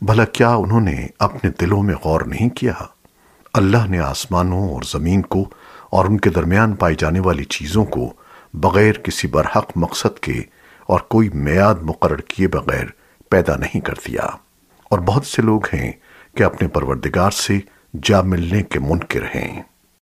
بھلا کیا انہوں نے اپنے دلوں میں غور نہیں کیا؟ اللہ نے آسمانوں اور زمین کو اور ان کے درمیان پائی جانے والی چیزوں کو بغیر کسی برحق مقصد کے اور کوئی میعاد مقرر کیے بغیر پیدا نہیں کر دیا۔ اور بہت سے لوگ ہیں کہ اپنے پروردگار سے جا ملنے کے منکر ہیں۔